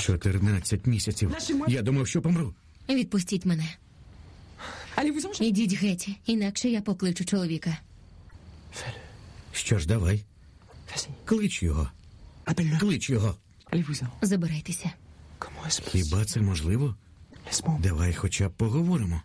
14 місяців. Я думав, що помру. Відпустіть мене. Ідіть геть, інакше я покличу чоловіка. Що ж, давай. Клич його. Клич його. Забирайтеся. Хіба це можливо? Давай хоча б поговоримо.